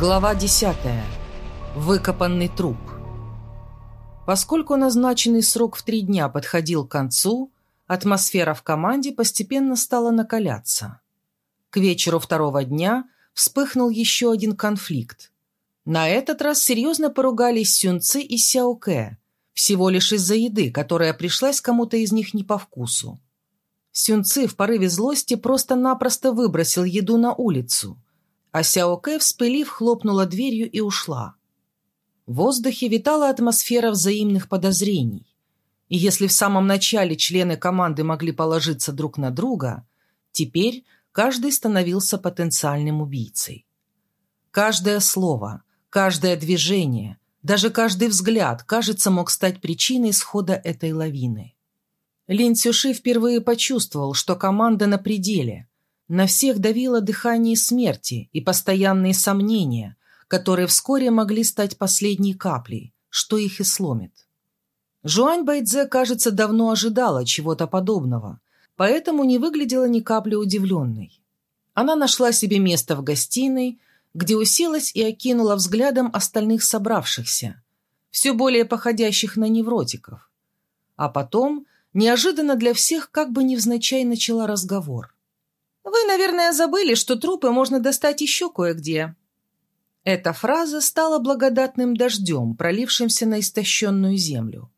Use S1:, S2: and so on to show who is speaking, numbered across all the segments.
S1: Глава 10. Выкопанный труп. Поскольку назначенный срок в три дня подходил к концу, атмосфера в команде постепенно стала накаляться. К вечеру второго дня вспыхнул еще один конфликт. На этот раз серьезно поругались Сюнцы и Сяоке, всего лишь из-за еды, которая пришлась кому-то из них не по вкусу. Сюнцы в порыве злости просто-напросто выбросил еду на улицу – а Сяо Кэ, вспылив, хлопнула дверью и ушла. В воздухе витала атмосфера взаимных подозрений. И если в самом начале члены команды могли положиться друг на друга, теперь каждый становился потенциальным убийцей. Каждое слово, каждое движение, даже каждый взгляд, кажется, мог стать причиной схода этой лавины. Лин Цюши впервые почувствовал, что команда на пределе – на всех давило дыхание смерти и постоянные сомнения, которые вскоре могли стать последней каплей, что их и сломит. Жуань Байдзе, кажется, давно ожидала чего-то подобного, поэтому не выглядела ни капли удивленной. Она нашла себе место в гостиной, где уселась и окинула взглядом остальных собравшихся, все более походящих на невротиков. А потом, неожиданно для всех, как бы невзначай начала разговор – вы, наверное, забыли, что трупы можно достать еще кое-где». Эта фраза стала благодатным дождем, пролившимся на истощенную землю.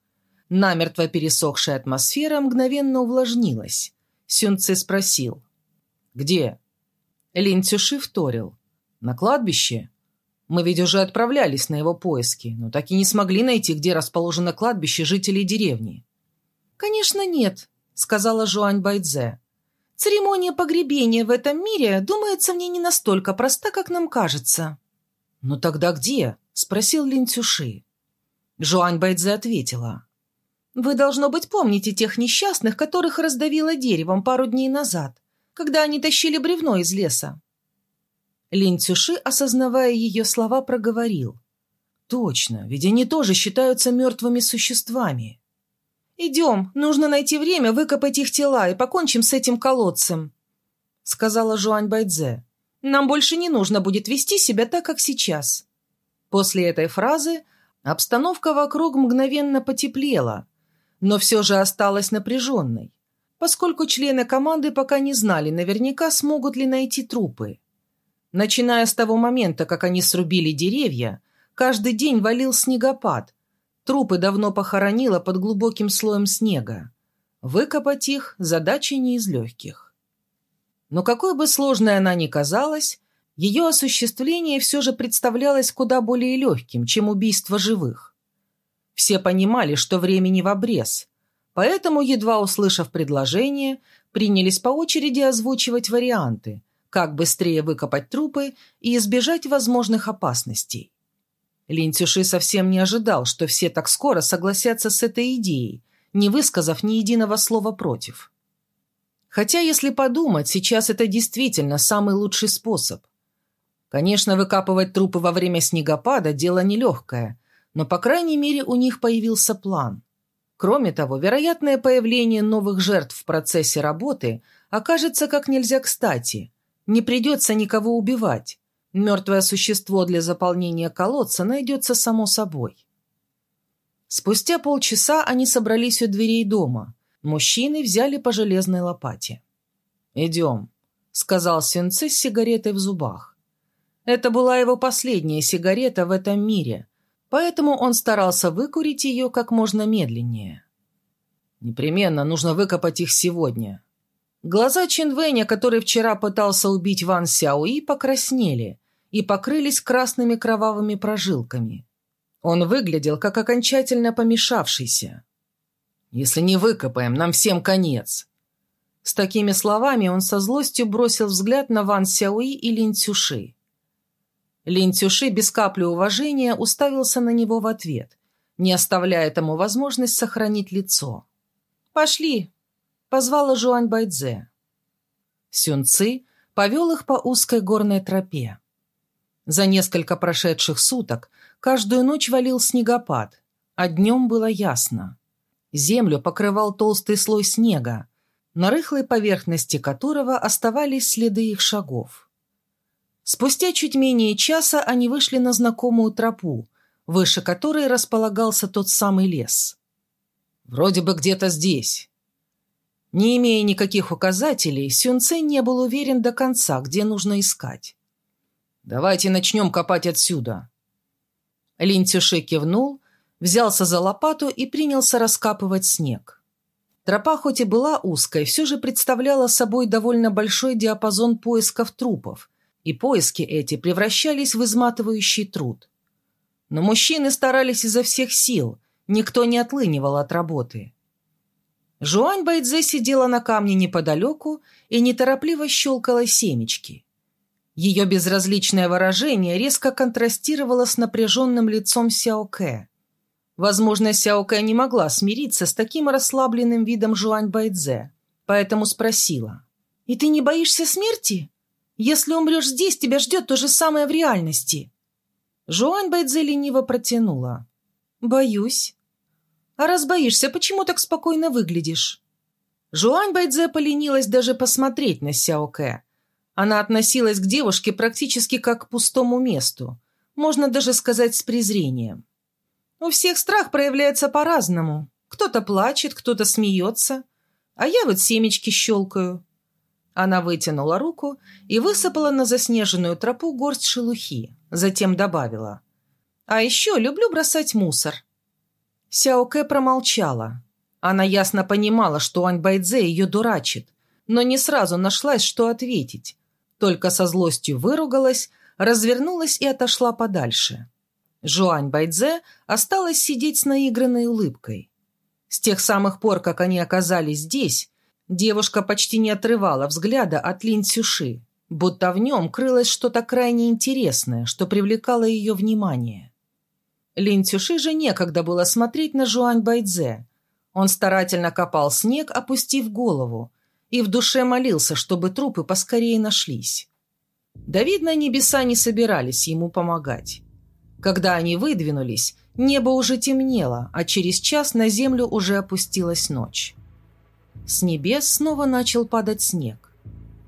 S1: Намертво пересохшая атмосфера мгновенно увлажнилась. Сюнцы спросил. «Где?» Лин Цюши вторил. «На кладбище?» Мы ведь уже отправлялись на его поиски, но так и не смогли найти, где расположено кладбище жителей деревни. «Конечно, нет», — сказала Жуань Байдзе. Церемония погребения в этом мире, думается, мне не настолько проста, как нам кажется». «Ну тогда где?» – спросил Лин Цюши. Жуань Байдзе ответила. «Вы, должно быть, помните тех несчастных, которых раздавило деревом пару дней назад, когда они тащили бревно из леса». Лин Цюши, осознавая ее слова, проговорил. «Точно, ведь они тоже считаются мертвыми существами». «Идем, нужно найти время выкопать их тела и покончим с этим колодцем», — сказала Жуань Байдзе. «Нам больше не нужно будет вести себя так, как сейчас». После этой фразы обстановка вокруг мгновенно потеплела, но все же осталась напряженной, поскольку члены команды пока не знали наверняка, смогут ли найти трупы. Начиная с того момента, как они срубили деревья, каждый день валил снегопад — Трупы давно похоронила под глубоким слоем снега. Выкопать их – задача не из легких. Но какой бы сложной она ни казалась, ее осуществление все же представлялось куда более легким, чем убийство живых. Все понимали, что времени в обрез, поэтому, едва услышав предложение, принялись по очереди озвучивать варианты, как быстрее выкопать трупы и избежать возможных опасностей. Лин Цюши совсем не ожидал, что все так скоро согласятся с этой идеей, не высказав ни единого слова против. Хотя, если подумать, сейчас это действительно самый лучший способ. Конечно, выкапывать трупы во время снегопада – дело нелегкое, но, по крайней мере, у них появился план. Кроме того, вероятное появление новых жертв в процессе работы окажется как нельзя кстати. Не придется никого убивать. Мертвое существо для заполнения колодца найдется само собой. Спустя полчаса они собрались у дверей дома. Мужчины взяли по железной лопате. «Идем», — сказал Сюнцы с сигаретой в зубах. Это была его последняя сигарета в этом мире, поэтому он старался выкурить ее как можно медленнее. «Непременно нужно выкопать их сегодня». Глаза Чинвэня, который вчера пытался убить Ван Сяои, покраснели, и покрылись красными кровавыми прожилками. Он выглядел, как окончательно помешавшийся. «Если не выкопаем, нам всем конец!» С такими словами он со злостью бросил взгляд на Ван Сяуи и Лин Цюши. Лин Цюши без капли уважения уставился на него в ответ, не оставляя тому возможность сохранить лицо. «Пошли!» — позвала Жуань Байдзе. Сюн Ци повел их по узкой горной тропе. За несколько прошедших суток каждую ночь валил снегопад, а днем было ясно. Землю покрывал толстый слой снега, на рыхлой поверхности которого оставались следы их шагов. Спустя чуть менее часа они вышли на знакомую тропу, выше которой располагался тот самый лес. «Вроде бы где-то здесь». Не имея никаких указателей, Сюнце не был уверен до конца, где нужно искать. «Давайте начнем копать отсюда». Лин Цюши кивнул, взялся за лопату и принялся раскапывать снег. Тропа хоть и была узкой, все же представляла собой довольно большой диапазон поисков трупов, и поиски эти превращались в изматывающий труд. Но мужчины старались изо всех сил, никто не отлынивал от работы. Жуань Байдзе сидела на камне неподалеку и неторопливо щелкала семечки. Ее безразличное выражение резко контрастировало с напряженным лицом Сяо Кэ. Возможно, Сяо Кэ не могла смириться с таким расслабленным видом Жуань Байдзе, поэтому спросила. «И ты не боишься смерти? Если умрешь здесь, тебя ждет то же самое в реальности». Жуань Байдзе лениво протянула. «Боюсь». «А раз боишься, почему так спокойно выглядишь?» Жуань Байдзе поленилась даже посмотреть на Сяо Кэ. Она относилась к девушке практически как к пустому месту, можно даже сказать с презрением. У всех страх проявляется по-разному. Кто-то плачет, кто-то смеется, а я вот семечки щелкаю. Она вытянула руку и высыпала на заснеженную тропу горсть шелухи. Затем добавила. «А еще люблю бросать мусор». Сяоке промолчала. Она ясно понимала, что Ань Байдзе ее дурачит, но не сразу нашлась, что ответить. Только со злостью выругалась, развернулась и отошла подальше. Жуань Байдзе осталась сидеть с наигранной улыбкой. С тех самых пор, как они оказались здесь, девушка почти не отрывала взгляда от Лин Цюши будто в нем крылось что-то крайне интересное, что привлекало ее внимание. Лин Цюши же некогда было смотреть на Жуань Байдзе. Он старательно копал снег, опустив голову, и в душе молился, чтобы трупы поскорее нашлись. Да, видно, небеса не собирались ему помогать. Когда они выдвинулись, небо уже темнело, а через час на землю уже опустилась ночь. С небес снова начал падать снег.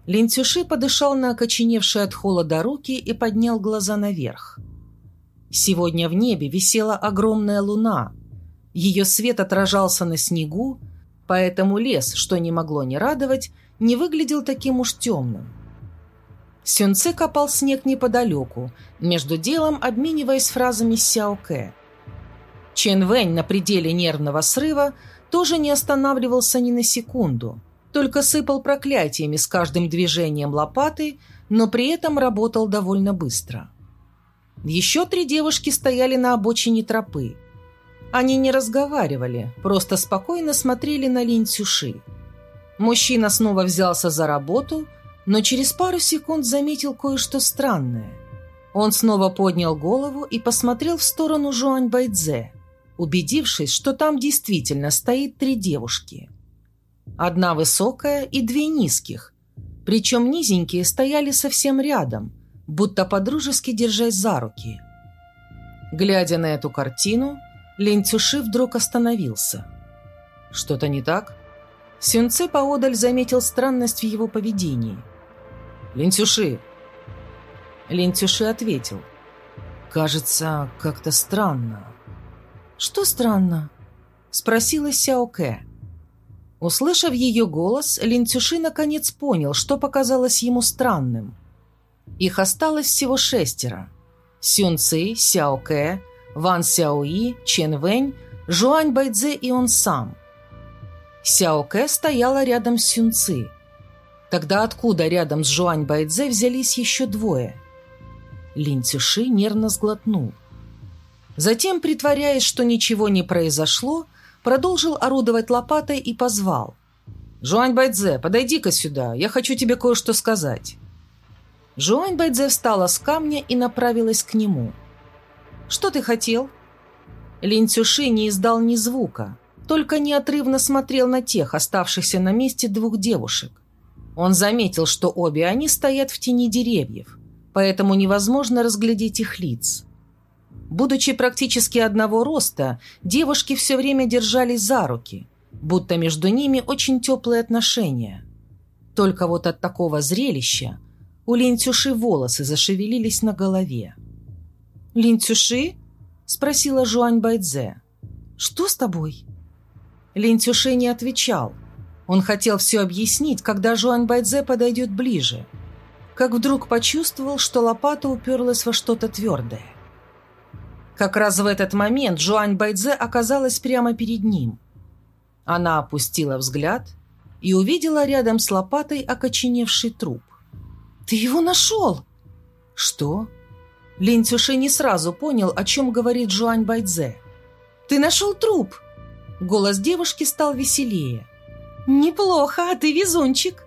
S1: Линцюши подышал на окоченевшие от холода руки и поднял глаза наверх. Сегодня в небе висела огромная луна. Ее свет отражался на снегу, поэтому лес, что не могло не радовать, не выглядел таким уж темным. Сюнце копал снег неподалеку, между делом обмениваясь фразами Сяо Кэ. Чен Вэнь на пределе нервного срыва тоже не останавливался ни на секунду – только сыпал проклятиями с каждым движением лопаты, но при этом работал довольно быстро. Еще три девушки стояли на обочине тропы. Они не разговаривали, просто спокойно смотрели на Линь Цюши. Мужчина снова взялся за работу, но через пару секунд заметил кое-что странное. Он снова поднял голову и посмотрел в сторону Жуань Байдзе, убедившись, что там действительно стоит три девушки. Одна высокая и две низких. Причем низенькие стояли совсем рядом, будто подружески держась за руки. Глядя на эту картину, Лин Цюши вдруг остановился. «Что-то не так?» Сюнце поодаль заметил странность в его поведении. «Лин Цюши!» Лин Цюши ответил. «Кажется, как-то странно». «Что странно?» Спросила Сяо Кэ. Услышав ее голос, Линцюши наконец понял, что показалось ему странным. Их осталось всего шестеро. Сюн Ци, Сяо Кэ, Ван Сяои, Чен Вэнь, Жуань Байдзе и он сам. Сяо Кэ стояла рядом с Сюн Ци. Тогда откуда рядом с Жуань Байдзе взялись еще двое? Лин Цюши нервно сглотнул. Затем, притворяясь, что ничего не произошло, продолжил орудовать лопатой и позвал. «Жуань Байдзе, подойди-ка сюда, я хочу тебе кое-что сказать». Жуань Байдзе встала с камня и направилась к нему. «Что ты хотел?» Лин Цюши не издал ни звука, только неотрывно смотрел на тех, оставшихся на месте двух девушек. Он заметил, что обе они стоят в тени деревьев, поэтому невозможно разглядеть их лиц. Будучи практически одного роста, девушки все время держались за руки, будто между ними очень теплые отношения. Только вот от такого зрелища У Линцюши волосы зашевелились на голове. «Линцюши?» — спросила Жуань Байдзе. «Что с тобой?» Линцюши не отвечал. Он хотел все объяснить, когда Жуань Байдзе подойдет ближе. Как вдруг почувствовал, что лопата уперлась во что-то твердое. Как раз в этот момент Жуань Байдзе оказалась прямо перед ним. Она опустила взгляд и увидела рядом с лопатой окоченевший труп. «Ты его нашел!» «Что?» Лин Цюши не сразу понял, о чем говорит Жуань Байдзе. «Ты нашел труп!» Голос девушки стал веселее. «Неплохо, а ты везунчик!»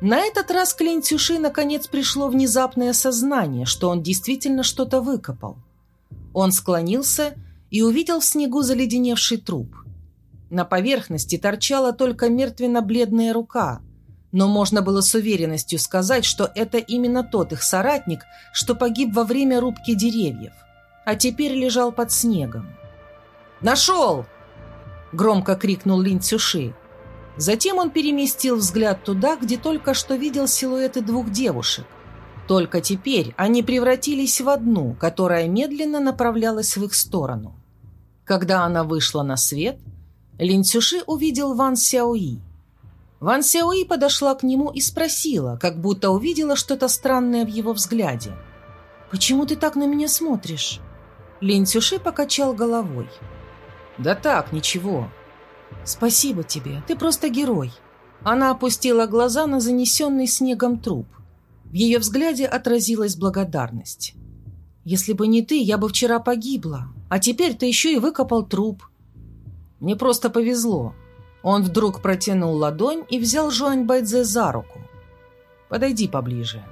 S1: На этот раз к Лин Цюши наконец пришло внезапное осознание, что он действительно что-то выкопал. Он склонился и увидел в снегу заледеневший труп. На поверхности торчала только мертвенно-бледная рука, но можно было с уверенностью сказать, что это именно тот их соратник, что погиб во время рубки деревьев, а теперь лежал под снегом. «Нашел!» – громко крикнул Лин Цюши. Затем он переместил взгляд туда, где только что видел силуэты двух девушек. Только теперь они превратились в одну, которая медленно направлялась в их сторону. Когда она вышла на свет – Лин Цюши увидел Ван Сяои. Ван Сяои подошла к нему и спросила, как будто увидела что-то странное в его взгляде. «Почему ты так на меня смотришь?» Лин Цюши покачал головой. «Да так, ничего». «Спасибо тебе, ты просто герой». Она опустила глаза на занесенный снегом труп. В ее взгляде отразилась благодарность. «Если бы не ты, я бы вчера погибла, а теперь ты еще и выкопал труп. Мне просто повезло. Он вдруг протянул ладонь и взял Жуань Байдзе за руку. «Подойди поближе».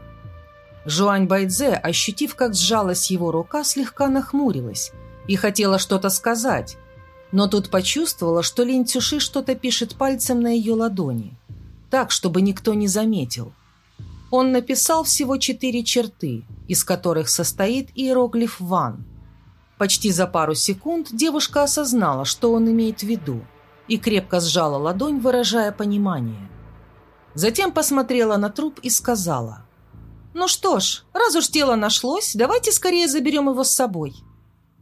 S1: Жуань Байдзе, ощутив, как сжалась его рука, слегка нахмурилась и хотела что-то сказать, но тут почувствовала, что Лин Цюши что-то пишет пальцем на ее ладони, так, чтобы никто не заметил. Он написал всего четыре черты, из которых состоит иероглиф «Ван», Почти за пару секунд девушка осознала, что он имеет в виду, и крепко сжала ладонь, выражая понимание. Затем посмотрела на труп и сказала, «Ну что ж, раз уж тело нашлось, давайте скорее заберем его с собой».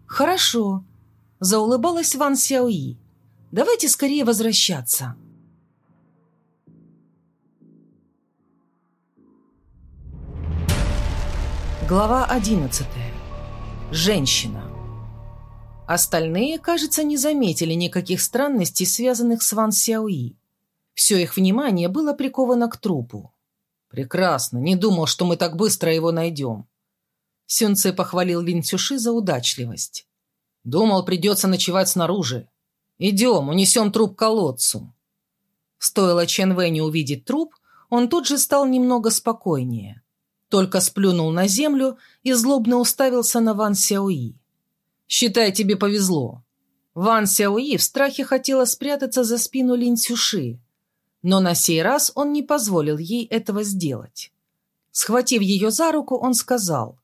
S1: «Хорошо», – заулыбалась Ван Сяои. «Давайте скорее возвращаться». Глава одиннадцатая. Женщина. Остальные, кажется, не заметили никаких странностей, связанных с Ван Сяои. Все их внимание было приковано к трупу. «Прекрасно, не думал, что мы так быстро его найдем». Сюнце похвалил Лин Цюши за удачливость. «Думал, придется ночевать снаружи. Идем, унесем труп к колодцу». Стоило Чен Вэню увидеть труп, он тут же стал немного спокойнее. Только сплюнул на землю и злобно уставился на Ван Сяои. Считай, тебе повезло. Ван Сяои в страхе хотела спрятаться за спину Лин Цюши, но на сей раз он не позволил ей этого сделать. Схватив ее за руку, он сказал,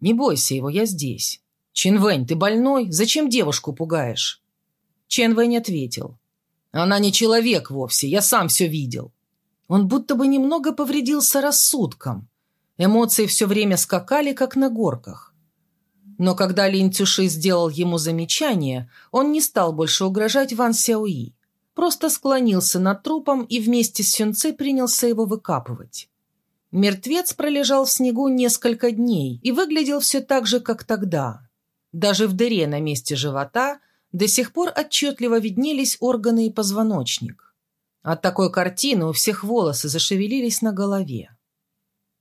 S1: «Не бойся его, я здесь. Чин Вэнь, ты больной? Зачем девушку пугаешь?» Чен Вэнь ответил, «Она не человек вовсе, я сам все видел». Он будто бы немного повредился рассудком. Эмоции все время скакали, как на горках. Но когда Лин Цюши сделал ему замечание, он не стал больше угрожать Ван Сяои. Просто склонился над трупом и вместе с Сюнци принялся его выкапывать. Мертвец пролежал в снегу несколько дней и выглядел все так же, как тогда. Даже в дыре на месте живота до сих пор отчетливо виднелись органы и позвоночник. От такой картины у всех волосы зашевелились на голове.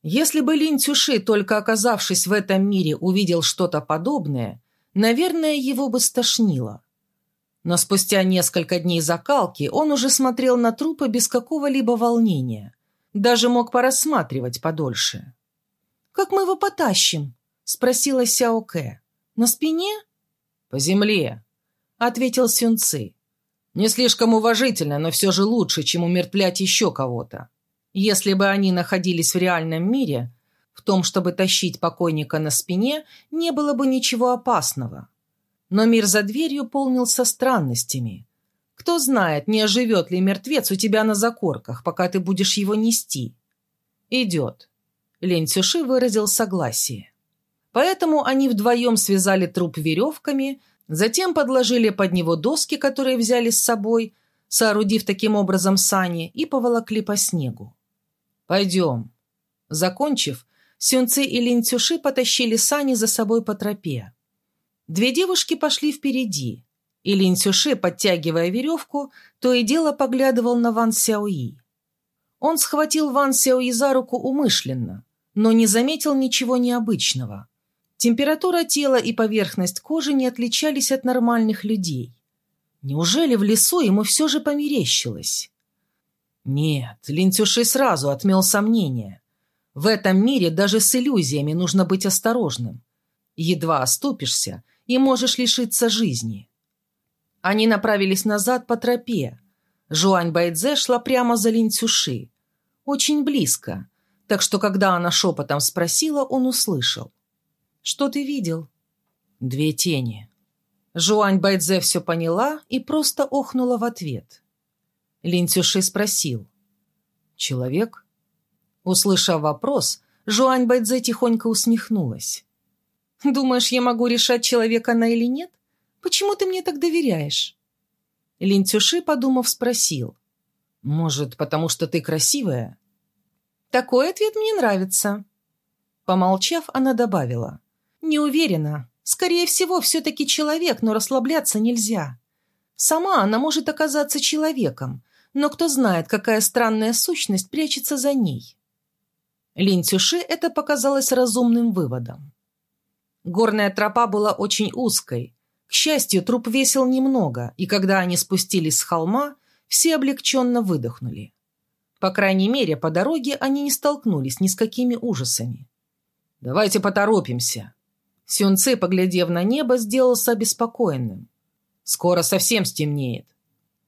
S1: Если бы Лин Цюши, только оказавшись в этом мире, увидел что-то подобное, наверное, его бы стошнило. Но спустя несколько дней закалки он уже смотрел на трупы без какого-либо волнения. Даже мог порассматривать подольше. «Как мы его потащим?» – спросила Сяо Кэ. «На спине?» «По земле», – ответил Сюнцы. «Не слишком уважительно, но все же лучше, чем умертвлять еще кого-то. Если бы они находились в реальном мире, в том, чтобы тащить покойника на спине, не было бы ничего опасного. Но мир за дверью полнился странностями. Кто знает, не оживет ли мертвец у тебя на закорках, пока ты будешь его нести. Идет. Лень Цюши выразил согласие. Поэтому они вдвоем связали труп веревками, затем подложили под него доски, которые взяли с собой, соорудив таким образом сани, и поволокли по снегу. «Пойдем». Закончив, Сюнцы и Лин Цюши потащили сани за собой по тропе. Две девушки пошли впереди, и Лин Цюши, подтягивая веревку, то и дело поглядывал на Ван Сяои. Он схватил Ван Сяои за руку умышленно, но не заметил ничего необычного. Температура тела и поверхность кожи не отличались от нормальных людей. Неужели в лесу ему все же померещилось? Нет, Линцюши сразу отмел сомнения. В этом мире даже с иллюзиями нужно быть осторожным. Едва оступишься, и можешь лишиться жизни. Они направились назад по тропе. Жуань Байдзе шла прямо за Линцюши. Очень близко, так что когда она шепотом спросила, он услышал. «Что ты видел?» «Две тени», Жуань Байдзе все поняла и просто охнула в ответ. Лин Цюши спросил. «Человек?» Услышав вопрос, Жуань Байдзе тихонько усмехнулась. «Думаешь, я могу решать, человек она или нет? Почему ты мне так доверяешь?» Лин Цюши, подумав, спросил. «Может, потому что ты красивая?» «Такой ответ мне нравится». Помолчав, она добавила. «Не уверена. Скорее всего, все-таки человек, но расслабляться нельзя. Сама она может оказаться человеком, но кто знает, какая странная сущность прячется за ней. Лин Цюши это показалось разумным выводом. Горная тропа была очень узкой. К счастью, труп весил немного, и когда они спустились с холма, все облегченно выдохнули. По крайней мере, по дороге они не столкнулись ни с какими ужасами. «Давайте поторопимся», Сюнцы, поглядев на небо, сделался обеспокоенным. «Скоро совсем стемнеет».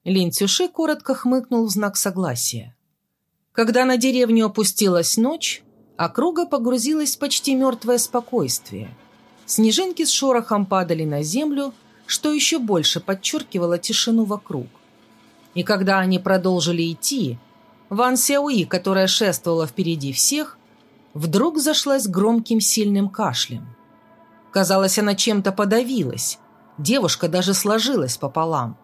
S1: Лин Цюши коротко хмыкнул в знак согласия. Когда на деревню опустилась ночь, округа погрузилась в почти мертвое спокойствие. Снежинки с шорохом падали на землю, что еще больше подчеркивало тишину вокруг. И когда они продолжили идти, Ван Сяуи, которая шествовала впереди всех, вдруг зашлась громким сильным кашлем. Казалось, она чем-то подавилась. Девушка даже сложилась пополам.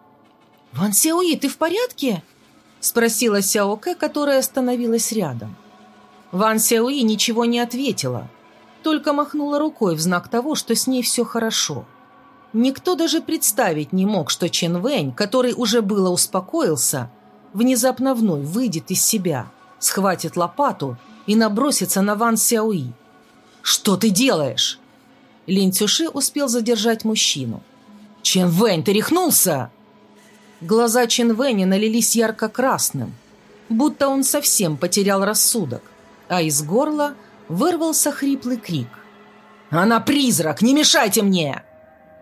S1: «Ван Сяои, ты в порядке?» Спросила Сяо Кэ, которая остановилась рядом. Ван Сяои ничего не ответила, только махнула рукой в знак того, что с ней все хорошо. Никто даже представить не мог, что Чен Вэнь, который уже было успокоился, внезапно вновь выйдет из себя, схватит лопату и набросится на Ван Сяои. «Что ты делаешь?» Лин Цюши успел задержать мужчину. «Чен Вэнь, ты рехнулся?» Глаза Чен Вэня налились ярко-красным, будто он совсем потерял рассудок, а из горла вырвался хриплый крик. «Она призрак! Не мешайте мне!»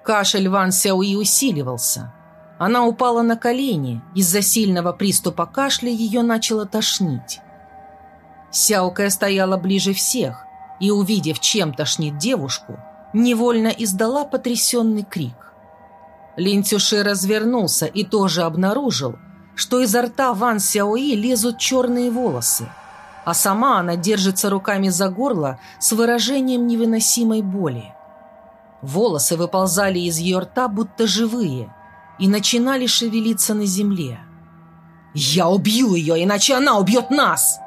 S1: Кашель Ван Сяуи усиливался. Она упала на колени, из-за сильного приступа кашля ее начало тошнить. Сяокая стояла ближе всех и, увидев, чем тошнит девушку, невольно издала потрясенный крик. Линцюши развернулся и тоже обнаружил, что изо рта Ван Сяои лезут черные волосы, а сама она держится руками за горло с выражением невыносимой боли. Волосы выползали из ее рта, будто живые, и начинали шевелиться на земле. «Я убью ее, иначе она убьет нас!»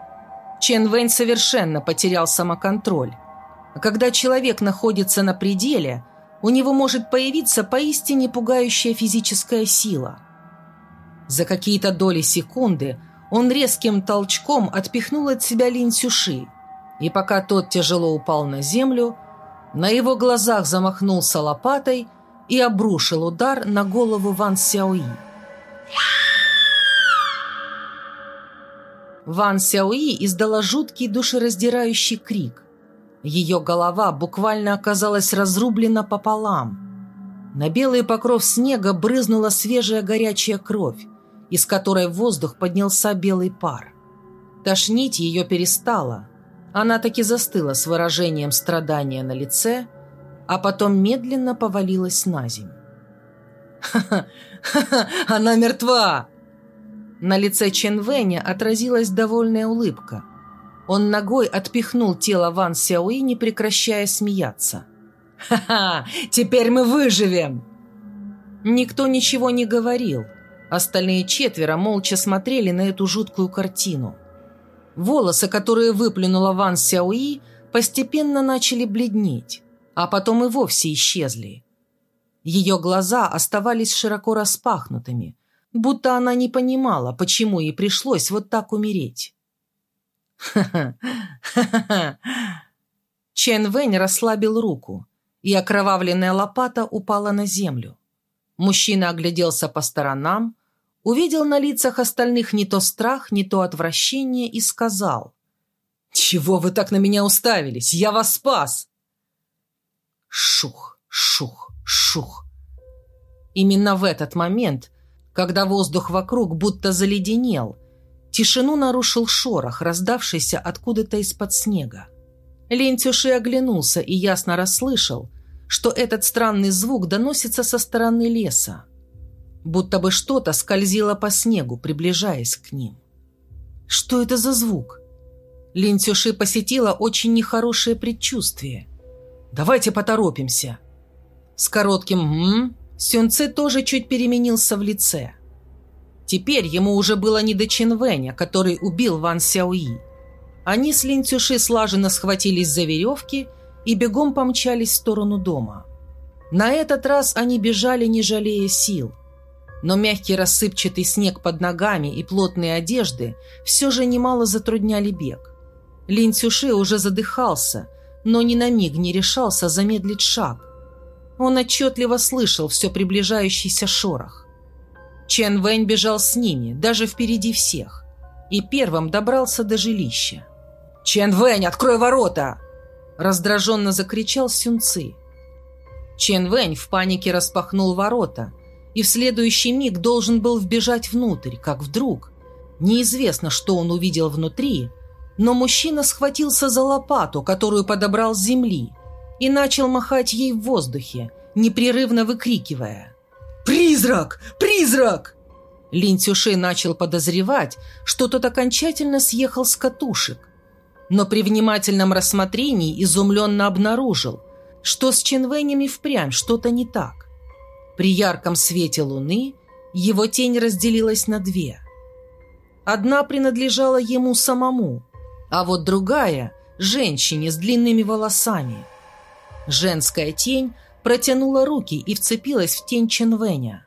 S1: Чен Вэнь совершенно потерял самоконтроль. Когда человек находится на пределе, у него может появиться поистине пугающая физическая сила. За какие-то доли секунды он резким толчком отпихнул от себя Лин Цюши, и пока тот тяжело упал на землю, на его глазах замахнулся лопатой и обрушил удар на голову Ван Сяои. Ван Сяои издала жуткий душераздирающий крик. Ее голова буквально оказалась разрублена пополам. На белый покров снега брызнула свежая горячая кровь, из которой в воздух поднялся белый пар. Тошнить ее перестало. Она таки застыла с выражением страдания на лице, а потом медленно повалилась на землю. «Ха-ха! Ха-ха! Она мертва!» На лице Чен Вэня отразилась довольная улыбка – Он ногой отпихнул тело Ван Сяои, не прекращая смеяться. «Ха-ха! Теперь мы выживем!» Никто ничего не говорил. Остальные четверо молча смотрели на эту жуткую картину. Волосы, которые выплюнула Ван Сяои, постепенно начали бледнеть, а потом и вовсе исчезли. Ее глаза оставались широко распахнутыми, будто она не понимала, почему ей пришлось вот так умереть. «Ха-ха! Ха-ха!» Чен Вэнь расслабил руку, и окровавленная лопата упала на землю. Мужчина огляделся по сторонам, увидел на лицах остальных не то страх, не то отвращение и сказал. «Чего вы так на меня уставились? Я вас спас!» Шух, шух, шух. Именно в этот момент, когда воздух вокруг будто заледенел, тишину нарушил шорох, раздавшийся откуда-то из-под снега. Лень Цюши оглянулся и ясно расслышал, что этот странный звук доносится со стороны леса будто бы что-то скользило по снегу, приближаясь к ним. Что это за звук? Лин Цюши посетила очень нехорошее предчувствие. «Давайте поторопимся!» С коротким «м» Сюнце тоже чуть переменился в лице. Теперь ему уже было не до Чинвэня, который убил Ван Сяои. Они с Лин Цюши слаженно схватились за веревки и бегом помчались в сторону дома. На этот раз они бежали, не жалея сил – но мягкий рассыпчатый снег под ногами и плотные одежды все же немало затрудняли бег. Лин Цюши уже задыхался, но ни на миг не решался замедлить шаг. Он отчетливо слышал все приближающийся шорох. Чен Вэнь бежал с ними, даже впереди всех, и первым добрался до жилища. «Чен Вэнь, открой ворота!» раздраженно закричал Сюнцы. Чен Вэнь в панике распахнул ворота – и в следующий миг должен был вбежать внутрь, как вдруг. Неизвестно, что он увидел внутри, но мужчина схватился за лопату, которую подобрал с земли, и начал махать ей в воздухе, непрерывно выкрикивая «Призрак! Призрак!» Лин Цюши начал подозревать, что тот окончательно съехал с катушек, но при внимательном рассмотрении изумленно обнаружил, что с Ченвенями впрямь что-то не так. При ярком свете луны его тень разделилась на две. Одна принадлежала ему самому, а вот другая – женщине с длинными волосами. Женская тень протянула руки и вцепилась в тень Ченвеня.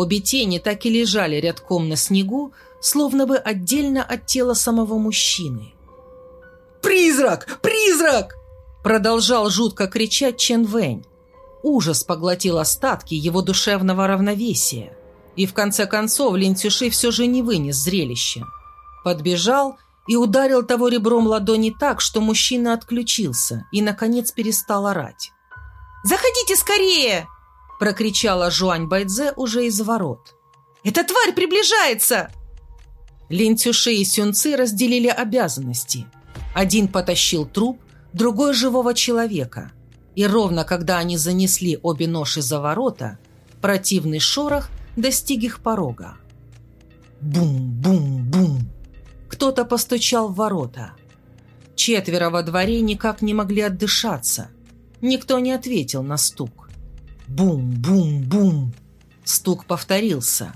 S1: Обе тени так и лежали рядком на снегу, словно бы отдельно от тела самого мужчины. «Призрак! Призрак!» Продолжал жутко кричать Чен Вэнь. Ужас поглотил остатки его душевного равновесия. И в конце концов Линцюши все же не вынес зрелище. Подбежал и ударил того ребром ладони так, что мужчина отключился и, наконец, перестал орать. «Заходите скорее!» – прокричала Жуань Байдзе уже из ворот. «Эта тварь приближается!» Лин Цюши и Сюнцы разделили обязанности. Один потащил труп, другой – живого человека – и ровно когда они занесли обе ноши за ворота, противный шорох достиг их порога. Бум-бум-бум! Кто-то постучал в ворота. Четверо во дворе никак не могли отдышаться. Никто не ответил на стук. Бум-бум-бум! Стук повторился.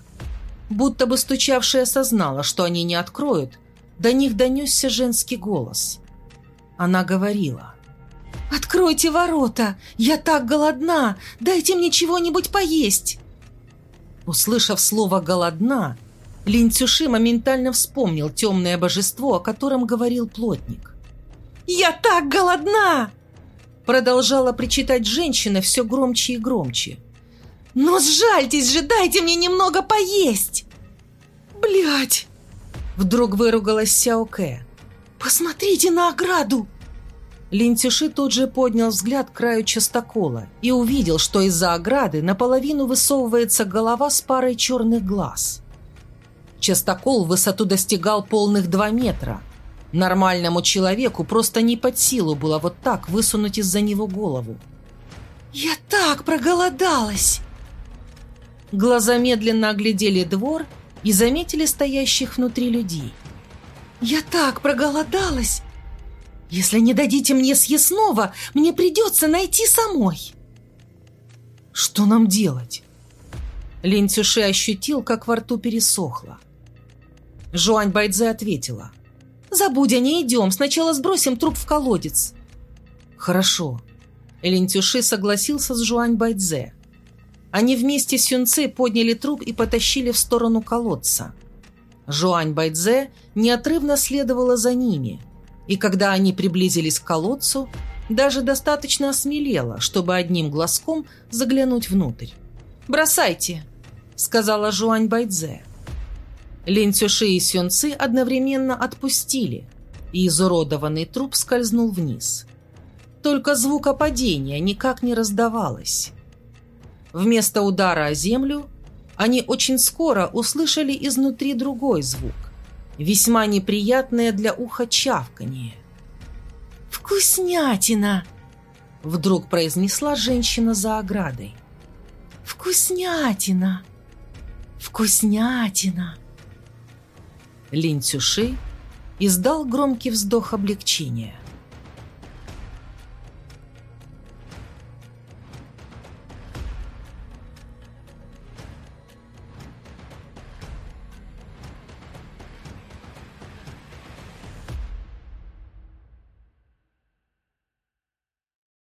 S1: Будто бы стучавшая осознала, что они не откроют, до них донесся женский голос. Она говорила. «Откройте ворота! Я так голодна! Дайте мне чего-нибудь поесть!» Услышав слово «голодна», Лин Цюши моментально вспомнил темное божество, о котором говорил плотник. «Я так голодна!» Продолжала причитать женщина все громче и громче. «Но сжальтесь же, дайте мне немного поесть!» Блять! Вдруг выругалась Сяо Кэ. «Посмотрите на ограду! Линтюши тут же поднял взгляд к краю частокола и увидел, что из-за ограды наполовину высовывается голова с парой черных глаз. Частокол в высоту достигал полных два метра. Нормальному человеку просто не под силу было вот так высунуть из-за него голову. «Я так проголодалась!» Глаза медленно оглядели двор и заметили стоящих внутри людей. «Я так проголодалась! Если не дадите мне съестного, мне придется найти самой!» «Что нам делать?» Лин Цюши ощутил, как во рту пересохло. Жуань Байдзе ответила. «Забудь о ней, идем. Сначала сбросим труп в колодец». «Хорошо». Лин Цюши согласился с Жуань Байдзе. Они вместе с Юнце подняли труп и потащили в сторону колодца. Жуань Байдзе неотрывно следовала за ними, и когда они приблизились к колодцу, даже достаточно осмелела, чтобы одним глазком заглянуть внутрь. «Бросайте!» — сказала Жуань Байдзе. Лин Цюши и Сюн Ци одновременно отпустили, и изуродованный труп скользнул вниз. Только звука падения никак не раздавалось. Вместо удара о землю они очень скоро услышали изнутри другой звук, весьма неприятное для уха чавканье. «Вкуснятина!» — вдруг произнесла женщина за оградой. «Вкуснятина! Вкуснятина!» Лин Цюши издал громкий вздох облегчения.